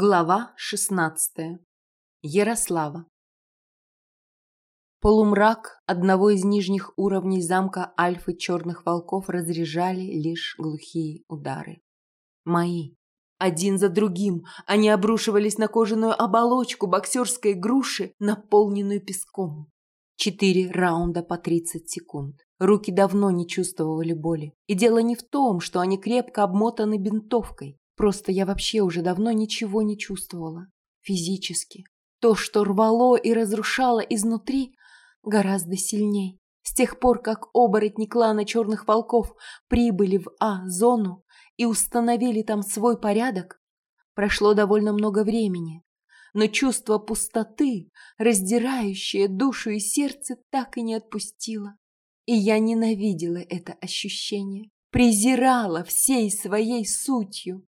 Глава шестнадцатая. Ярослава. Полумрак одного из нижних уровней замка Альфы Черных Волков разряжали лишь глухие удары. Мои. Один за другим они обрушивались на кожаную оболочку боксерской груши, наполненную песком. Четыре раунда по тридцать секунд. Руки давно не чувствовали боли. И дело не в том, что они крепко обмотаны бинтовкой. Просто я вообще уже давно ничего не чувствовала. Физически. То, что рвало и разрушало изнутри, гораздо сильней. С тех пор, как оборотни клана Черных Волков прибыли в А-зону и установили там свой порядок, прошло довольно много времени. Но чувство пустоты, раздирающее душу и сердце, так и не отпустило. И я ненавидела это ощущение, презирала всей своей сутью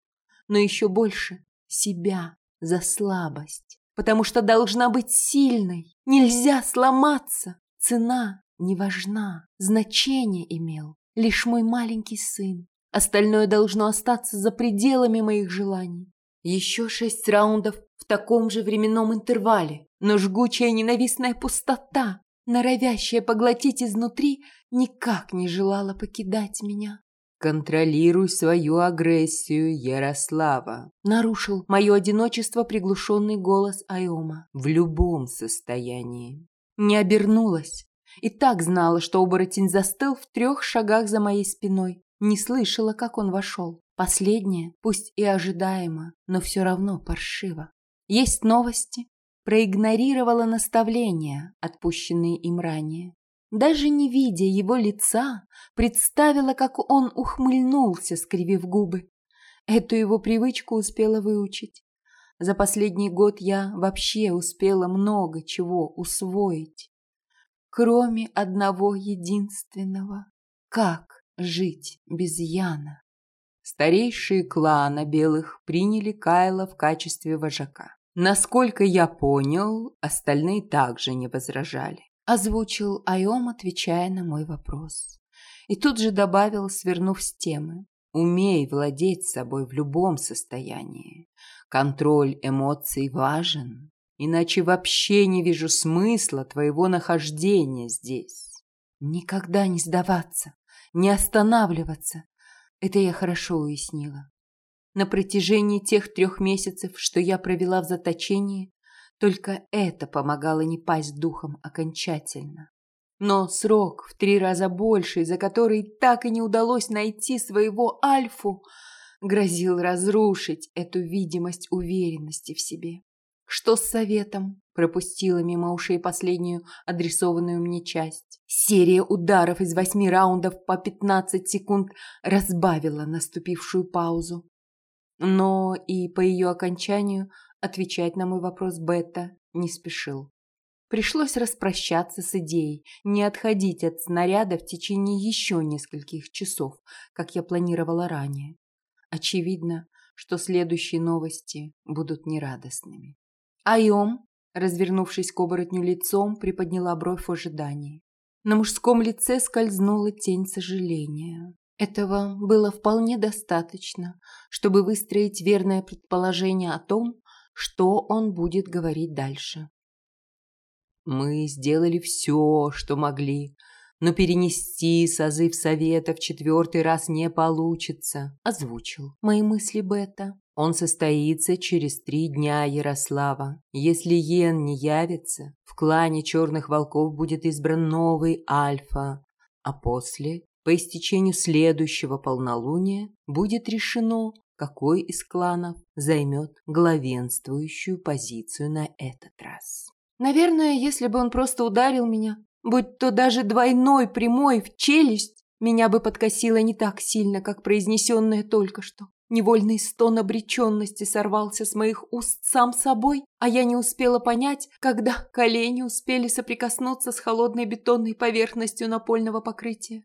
но еще больше себя за слабость. Потому что должна быть сильной. Нельзя сломаться. Цена не важна. Значение имел лишь мой маленький сын. Остальное должно остаться за пределами моих желаний. Еще шесть раундов в таком же временном интервале, но жгучая ненавистная пустота, норовящая поглотить изнутри, никак не желала покидать меня. «Контролируй свою агрессию, Ярослава», — нарушил мое одиночество приглушенный голос Айома. «В любом состоянии». Не обернулась. И так знала, что оборотень застыл в трех шагах за моей спиной. Не слышала, как он вошел. Последнее, пусть и ожидаемо, но все равно паршиво. Есть новости. Проигнорировала наставления, отпущенные им ранее. Даже не видя его лица, представила, как он ухмыльнулся, скривив губы. Эту его привычку успела выучить. За последний год я вообще успела много чего усвоить. Кроме одного единственного. Как жить без Яна? Старейшие клана белых приняли Кайла в качестве вожака. Насколько я понял, остальные также не возражали озвучил Айом, отвечая на мой вопрос. И тут же добавил, свернув с темы. Умей владеть собой в любом состоянии. Контроль эмоций важен, иначе вообще не вижу смысла твоего нахождения здесь. Никогда не сдаваться, не останавливаться. Это я хорошо уяснила. На протяжении тех трех месяцев, что я провела в заточении, только это помогало не пасть духом окончательно. Но срок в три раза больше, за который так и не удалось найти своего Альфу, грозил разрушить эту видимость уверенности в себе. Что с советом? Пропустила мимо ушей последнюю адресованную мне часть. Серия ударов из восьми раундов по пятнадцать секунд разбавила наступившую паузу. Но и по ее окончанию Отвечать на мой вопрос Бетта не спешил. Пришлось распрощаться с идеей, не отходить от снаряда в течение еще нескольких часов, как я планировала ранее. Очевидно, что следующие новости будут нерадостными. Айом, развернувшись к оборотню лицом, приподняла бровь в ожидании. На мужском лице скользнула тень сожаления. Этого было вполне достаточно, чтобы выстроить верное предположение о том, что он будет говорить дальше. Мы сделали все, что могли, но перенести созыв совета в четвертый раз не получится, озвучил мои мысли Бета. Он состоится через три дня, Ярослава. Если Йен не явится, в клане черных волков будет избран новый Альфа, а после, по истечению следующего полнолуния, будет решено, какой из кланов займет главенствующую позицию на этот раз. Наверное, если бы он просто ударил меня, будь то даже двойной прямой в челюсть, меня бы подкосило не так сильно, как произнесенное только что. Невольный стон обреченности сорвался с моих уст сам собой, а я не успела понять, когда колени успели соприкоснуться с холодной бетонной поверхностью напольного покрытия.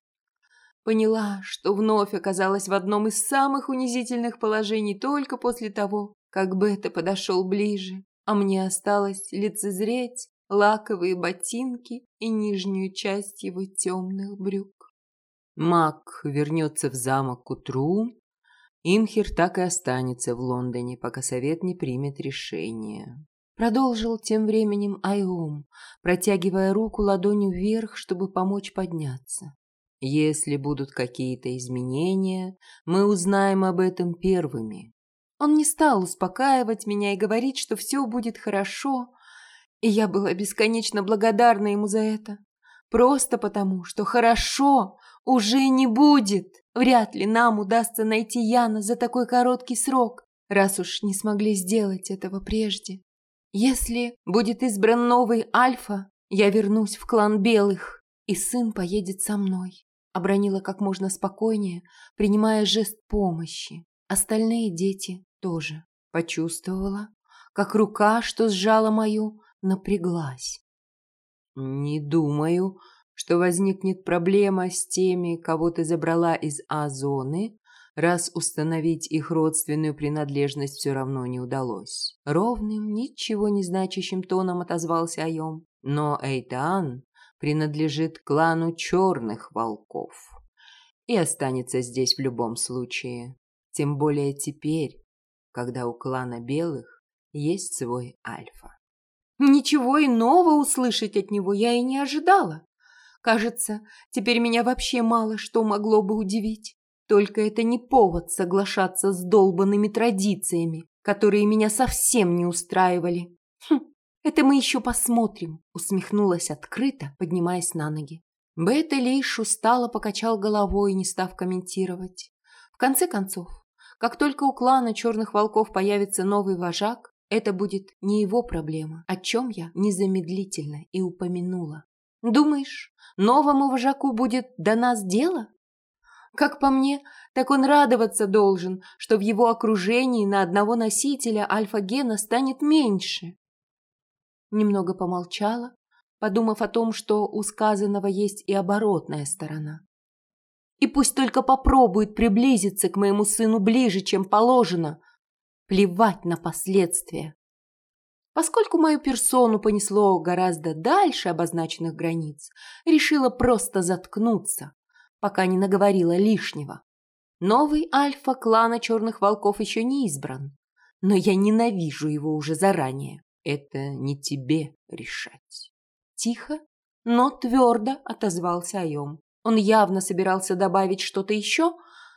Поняла, что вновь оказалась в одном из самых унизительных положений только после того, как Бета подошел ближе, а мне осталось лицезреть лаковые ботинки и нижнюю часть его темных брюк. Маг вернется в замок к утру, Имхер так и останется в Лондоне, пока совет не примет решение. Продолжил тем временем Айом, протягивая руку ладонью вверх, чтобы помочь подняться. Если будут какие-то изменения, мы узнаем об этом первыми. Он не стал успокаивать меня и говорить, что все будет хорошо, и я была бесконечно благодарна ему за это. Просто потому, что хорошо уже не будет. Вряд ли нам удастся найти Яна за такой короткий срок, раз уж не смогли сделать этого прежде. Если будет избран новый Альфа, я вернусь в клан Белых, и сын поедет со мной обронила как можно спокойнее, принимая жест помощи. Остальные дети тоже. Почувствовала, как рука, что сжала мою, напряглась. «Не думаю, что возникнет проблема с теми, кого ты забрала из А-зоны, раз установить их родственную принадлежность все равно не удалось». Ровным, ничего не значащим тоном отозвался Айом. Но Эйтан принадлежит клану черных волков и останется здесь в любом случае. Тем более теперь, когда у клана белых есть свой альфа. Ничего иного услышать от него я и не ожидала. Кажется, теперь меня вообще мало что могло бы удивить. Только это не повод соглашаться с долбанными традициями, которые меня совсем не устраивали. Хм, «Это мы еще посмотрим», — усмехнулась открыто, поднимаясь на ноги. Бета лишь устало покачал головой, не став комментировать. В конце концов, как только у клана черных волков появится новый вожак, это будет не его проблема, о чем я незамедлительно и упомянула. Думаешь, новому вожаку будет до нас дело? Как по мне, так он радоваться должен, что в его окружении на одного носителя альфа-гена станет меньше. Немного помолчала, подумав о том, что у сказанного есть и оборотная сторона. И пусть только попробует приблизиться к моему сыну ближе, чем положено. Плевать на последствия. Поскольку мою персону понесло гораздо дальше обозначенных границ, решила просто заткнуться, пока не наговорила лишнего. Новый альфа клана черных волков еще не избран, но я ненавижу его уже заранее. Это не тебе решать. Тихо, но твердо отозвался Айом. Он явно собирался добавить что-то еще,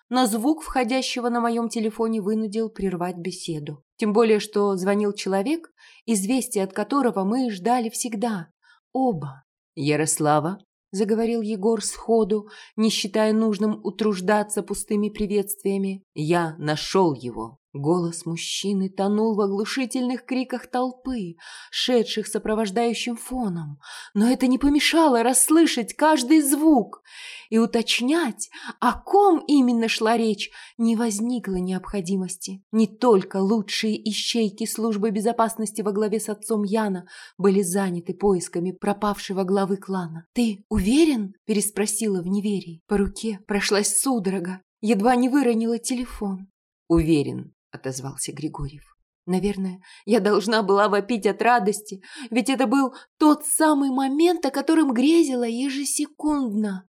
но звук входящего на моем телефоне вынудил прервать беседу. Тем более, что звонил человек, известие от которого мы ждали всегда. Оба. «Ярослава», — заговорил Егор сходу, не считая нужным утруждаться пустыми приветствиями, — «я нашел его». Голос мужчины тонул в оглушительных криках толпы, шедших сопровождающим фоном, но это не помешало расслышать каждый звук и уточнять, о ком именно шла речь, не возникло необходимости. Не только лучшие ищейки службы безопасности во главе с отцом Яна были заняты поисками пропавшего главы клана. «Ты уверен?» – переспросила в неверии. По руке прошлась судорога, едва не выронила телефон. «Уверен», отозвался Григорьев. Наверное, я должна была вопить от радости, ведь это был тот самый момент, о котором грезила ежесекундно.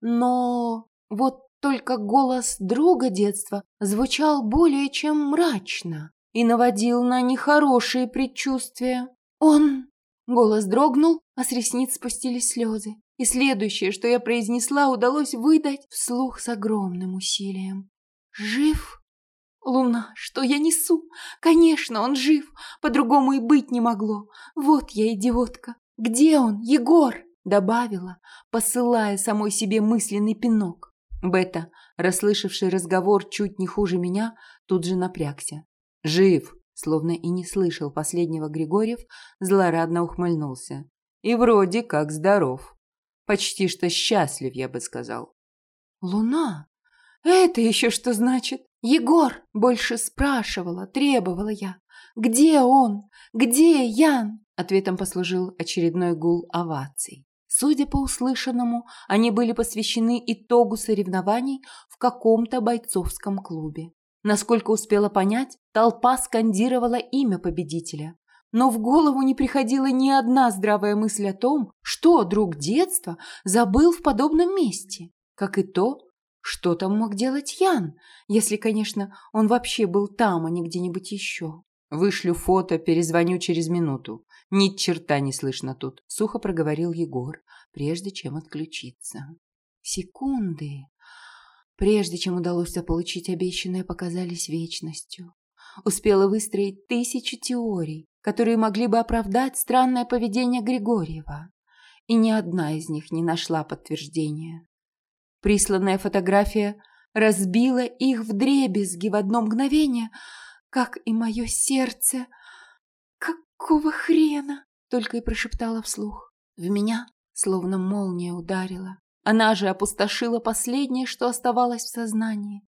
Но вот только голос друга детства звучал более чем мрачно и наводил на нехорошие предчувствия. Он... Голос дрогнул, а с ресниц спустились слезы. И следующее, что я произнесла, удалось выдать вслух с огромным усилием. «Жив?» Луна, что я несу? Конечно, он жив, по-другому и быть не могло. Вот я идиотка. Где он, Егор? Добавила, посылая самой себе мысленный пинок. Бета, расслышавший разговор чуть не хуже меня, тут же напрягся. Жив, словно и не слышал последнего Григорьев, злорадно ухмыльнулся. И вроде как здоров. Почти что счастлив, я бы сказал. Луна? Это еще что значит? «Егор!» – больше спрашивала, требовала я. «Где он? Где Ян?» Ответом послужил очередной гул оваций. Судя по услышанному, они были посвящены итогу соревнований в каком-то бойцовском клубе. Насколько успела понять, толпа скандировала имя победителя. Но в голову не приходила ни одна здравая мысль о том, что друг детства забыл в подобном месте, как и то, Что там мог делать Ян, если, конечно, он вообще был там, а не где-нибудь еще? Вышлю фото, перезвоню через минуту. Ни черта не слышно тут, сухо проговорил Егор, прежде чем отключиться. Секунды, прежде чем удалось заполучить обещанное, показались вечностью. Успела выстроить тысячи теорий, которые могли бы оправдать странное поведение Григорьева, и ни одна из них не нашла подтверждения. Присланная фотография разбила их в дребезги в одно мгновение, как и мое сердце. «Какого хрена?» — только и прошептала вслух. В меня словно молния ударила. Она же опустошила последнее, что оставалось в сознании.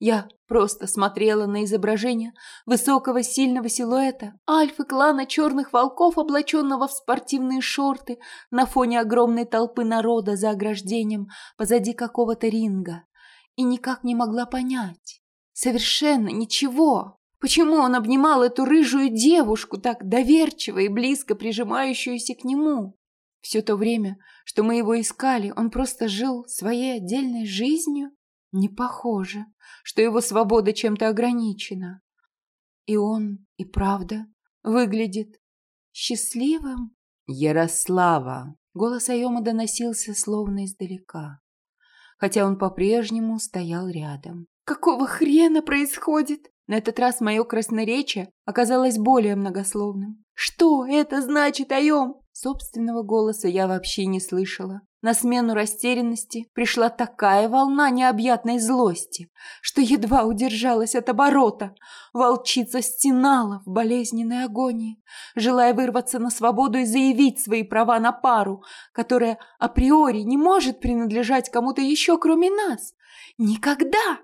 Я просто смотрела на изображение высокого сильного силуэта альфы клана черных волков, облаченного в спортивные шорты на фоне огромной толпы народа за ограждением позади какого-то ринга. И никак не могла понять. Совершенно ничего. Почему он обнимал эту рыжую девушку, так доверчиво и близко прижимающуюся к нему? Все то время, что мы его искали, он просто жил своей отдельной жизнью? Не похоже, что его свобода чем-то ограничена. И он и правда выглядит счастливым. Ярослава. Голос Айома доносился словно издалека, хотя он по-прежнему стоял рядом. Какого хрена происходит? На этот раз мое красноречие оказалось более многословным. Что это значит, Айом? Собственного голоса я вообще не слышала. На смену растерянности пришла такая волна необъятной злости, что едва удержалась от оборота. Волчица стенала в болезненной агонии, желая вырваться на свободу и заявить свои права на пару, которая априори не может принадлежать кому-то еще, кроме нас. Никогда!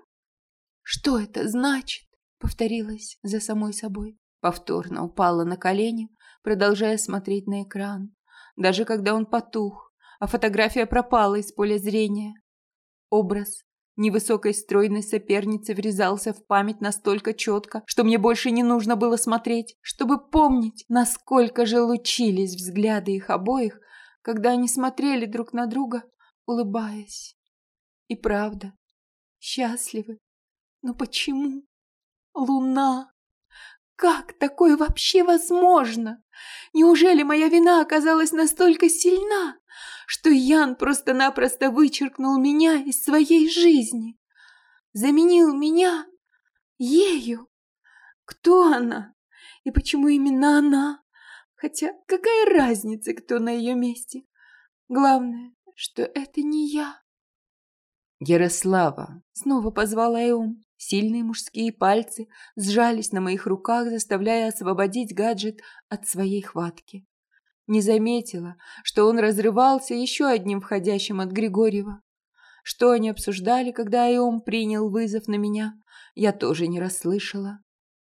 Что это значит? Повторилась за самой собой. Повторно упала на колени, продолжая смотреть на экран. Даже когда он потух, а фотография пропала из поля зрения. Образ невысокой стройной соперницы врезался в память настолько четко, что мне больше не нужно было смотреть, чтобы помнить, насколько же лучились взгляды их обоих, когда они смотрели друг на друга, улыбаясь. И правда, счастливы. Но почему? Луна! Как такое вообще возможно? Неужели моя вина оказалась настолько сильна, что Ян просто-напросто вычеркнул меня из своей жизни. Заменил меня ею. Кто она? И почему именно она? Хотя какая разница, кто на ее месте? Главное, что это не я. Ярослава. Снова позвала Эум. Сильные мужские пальцы сжались на моих руках, заставляя освободить гаджет от своей хватки не заметила, что он разрывался еще одним входящим от Григорьева. Что они обсуждали, когда Айом принял вызов на меня, я тоже не расслышала.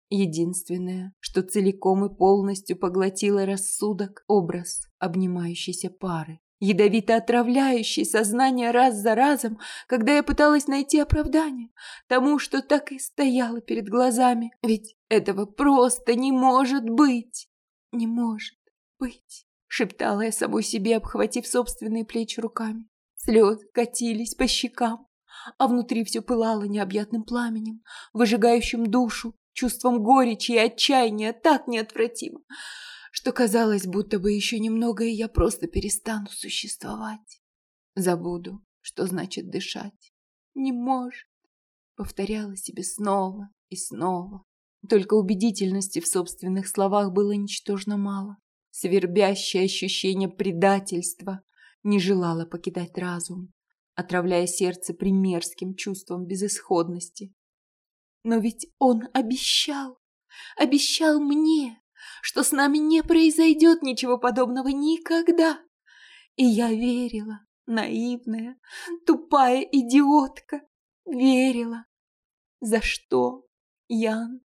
Единственное, что целиком и полностью поглотило рассудок, образ обнимающейся пары, ядовито отравляющий сознание раз за разом, когда я пыталась найти оправдание тому, что так и стояло перед глазами. Ведь этого просто не может быть. Не может быть шептала я самой себе, обхватив собственные плечи руками. Слезы катились по щекам, а внутри все пылало необъятным пламенем, выжигающим душу, чувством горечи и отчаяния так неотвратимо, что казалось, будто бы еще немного, и я просто перестану существовать. Забуду, что значит дышать. Не может, повторяла себе снова и снова. Только убедительности в собственных словах было ничтожно мало. Свербящее ощущение предательства не желало покидать разум, отравляя сердце примерским чувством безысходности. Но ведь он обещал, обещал мне, что с нами не произойдет ничего подобного никогда. И я верила, наивная, тупая идиотка, верила. За что, Ян?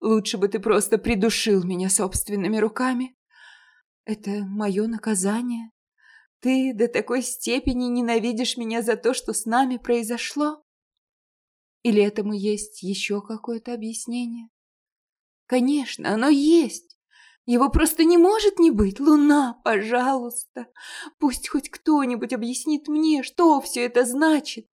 Лучше бы ты просто придушил меня собственными руками. Это мое наказание? Ты до такой степени ненавидишь меня за то, что с нами произошло? Или этому есть еще какое-то объяснение? Конечно, оно есть. Его просто не может не быть. Луна, пожалуйста, пусть хоть кто-нибудь объяснит мне, что все это значит.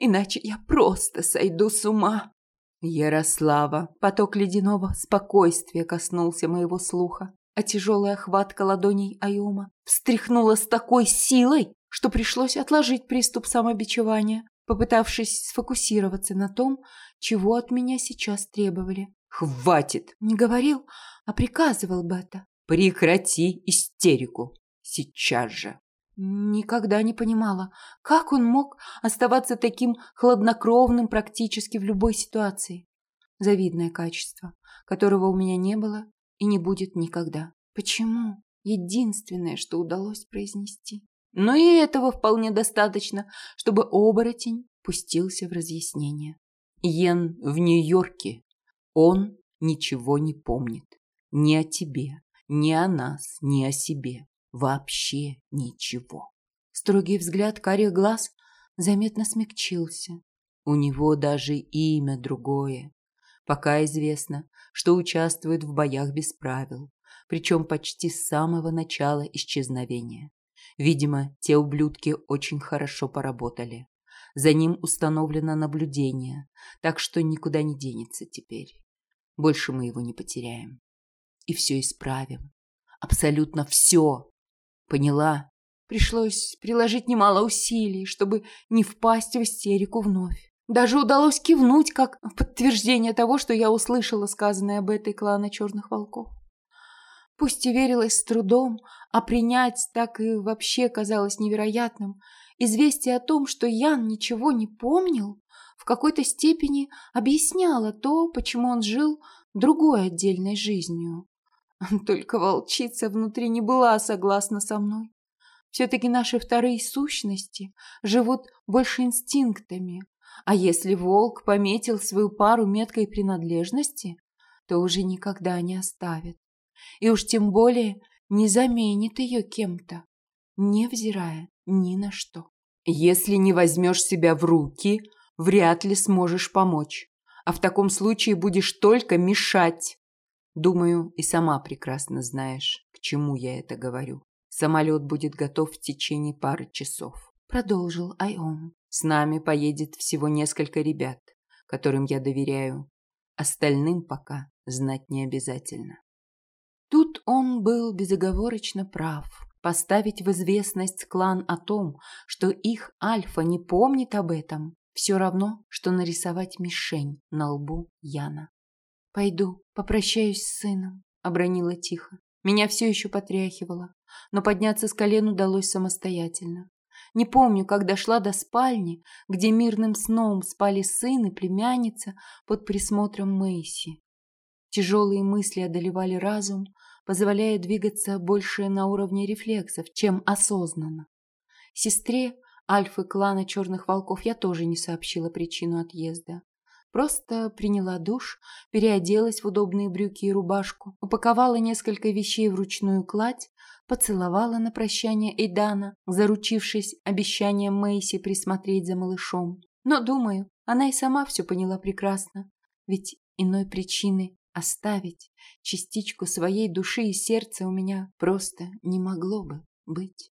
иначе я просто сойду с ума. Ярослава, поток ледяного спокойствия коснулся моего слуха, а тяжелая хватка ладоней Аюма встряхнула с такой силой, что пришлось отложить приступ самобичевания, попытавшись сфокусироваться на том, чего от меня сейчас требовали. «Хватит!» Не говорил, а приказывал бы это. «Прекрати истерику! Сейчас же!» Никогда не понимала, как он мог оставаться таким хладнокровным практически в любой ситуации. Завидное качество, которого у меня не было и не будет никогда. Почему? Единственное, что удалось произнести. Но и этого вполне достаточно, чтобы оборотень пустился в разъяснение. Йен в Нью-Йорке. Он ничего не помнит. Ни о тебе, ни о нас, ни о себе. Вообще ничего. Строгий взгляд карих глаз заметно смягчился. У него даже имя другое. Пока известно, что участвует в боях без правил, причем почти с самого начала исчезновения. Видимо, те ублюдки очень хорошо поработали. За ним установлено наблюдение, так что никуда не денется теперь. Больше мы его не потеряем. И все исправим. Абсолютно все. Поняла. Пришлось приложить немало усилий, чтобы не впасть в истерику вновь. Даже удалось кивнуть, как подтверждение того, что я услышала сказанное об этой клана черных волков. Пусть и верилось с трудом, а принять так и вообще казалось невероятным, известие о том, что Ян ничего не помнил, в какой-то степени объясняло то, почему он жил другой отдельной жизнью. Только волчица внутри не была согласна со мной. Все-таки наши вторые сущности живут больше инстинктами, а если волк пометил свою пару меткой принадлежности, то уже никогда не оставит. И уж тем более не заменит ее кем-то, невзирая ни на что. Если не возьмешь себя в руки, вряд ли сможешь помочь, а в таком случае будешь только мешать. Думаю, и сама прекрасно знаешь, к чему я это говорю. Самолет будет готов в течение пары часов. Продолжил Айон. С нами поедет всего несколько ребят, которым я доверяю. Остальным пока знать не обязательно. Тут он был безоговорочно прав. Поставить в известность клан о том, что их Альфа не помнит об этом, все равно, что нарисовать мишень на лбу Яна. «Пойду, попрощаюсь с сыном», — обронила тихо. Меня все еще потряхивало, но подняться с колен удалось самостоятельно. Не помню, как дошла до спальни, где мирным сном спали сын и племянница под присмотром Мэйси. Тяжелые мысли одолевали разум, позволяя двигаться больше на уровне рефлексов, чем осознанно. Сестре Альфы клана Черных Волков я тоже не сообщила причину отъезда. Просто приняла душ, переоделась в удобные брюки и рубашку, упаковала несколько вещей в ручную кладь, поцеловала на прощание Эйдана, заручившись обещанием Мэйси присмотреть за малышом. Но, думаю, она и сама все поняла прекрасно, ведь иной причины оставить частичку своей души и сердца у меня просто не могло бы быть.